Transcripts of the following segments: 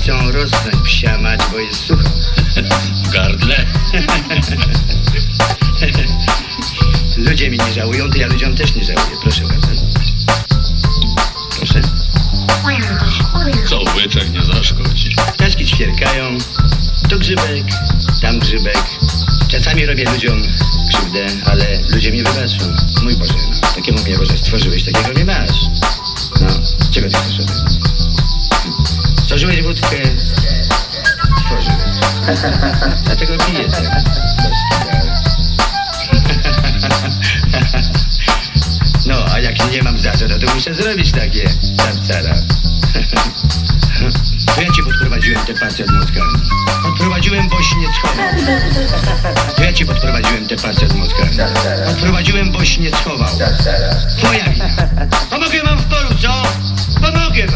chcą rosnąć psia mać, bo jest sucho. W gardle? Ludzie mi nie żałują, to ja ludziom też nie żałuję. Proszę bardzo. Proszę. Co łyczek nie zaszkodzi. Ptaszki ćwierkają. Tu grzybek, tam grzybek. Czasami robię ludziom krzywdę, ale ludzie mi wybaczą. Mój Boże, no, takiego mnie Boże stworzyłeś, takiego nie masz. No, czego ty chcesz ode mnie? Stworzyłeś wódkę, stworzyłeś. Dlatego piję tak. No, a jak nie mam za co, no to muszę zrobić takie samcara. To ja ci podprowadziłem tę partię od młotkami. Podprowadziłem, boś nie schował. To ja ci podprowadziłem tę partię od młotkami. Podprowadziłem, boś nie schował. Twoja wina. Pomogę Nie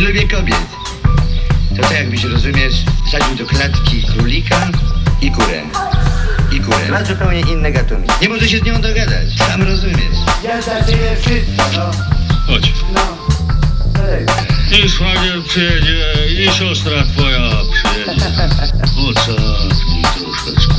lubię kobiet. To tak jakbyś, rozumiesz, wsadził do klatki królika i kurę. I kurę. Ma zupełnie inny gatunek. Nie może się z nią dogadać. Sam rozumiesz. Ja za ciebie wszystko, no. Chodź. No. I szwagier przyjedzie, i siostra twoja przyjedzie. Ocapnij troszeczkę.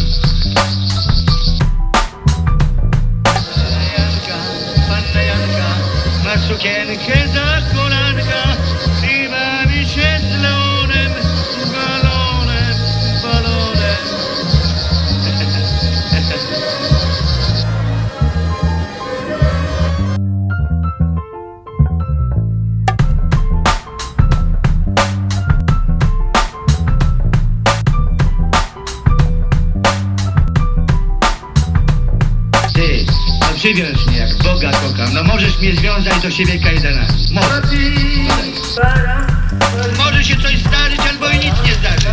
Przywiąż mnie jak Boga kocham. No możesz mnie związać do siebie kajdanami. Możesz. Może się coś zdarzyć albo i nic nie zdarzyć.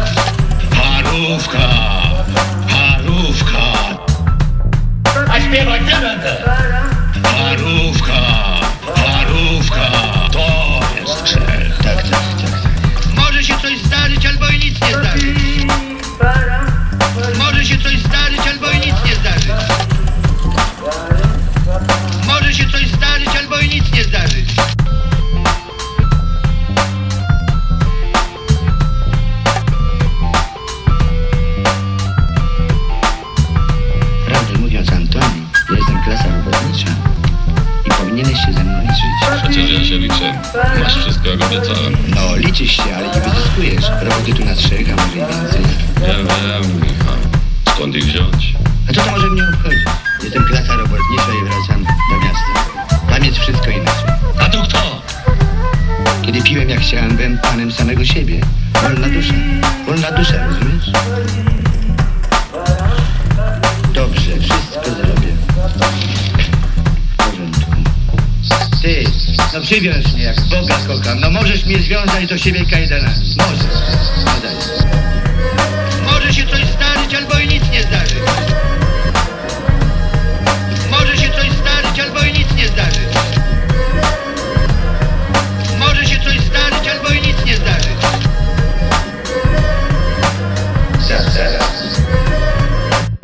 Parówka! Parówka! A śpiewać nie będę. Parówka! Parówka! To jest krzel. Tak, tak, tak, tak. Może się coś zdarzyć albo i nic nie zdarzyć. Się ze mną liczyć. Przecież ja się liczę. Masz wszystko jak obiecałem. No, liczysz się, ale nie wyzyskujesz. Roboty tu na trzech, a może i więcej. Wiem, wiem, Michał. Skąd ich wziąć? A co to może mnie obchodzić? Jestem klasa robotnicza i wracam do miasta. Tam jest wszystko inaczej. A tu kto? Kiedy piłem jak chciałem, byłem panem samego siebie. Wolna dusza. Wolna dusza, rozumiesz? No przywiąż mnie jak Boga kocham. No możesz mnie związać do siebie kajdanami. Możesz. No daj. Może się coś zdarzyć albo i nic nie zdarzyć.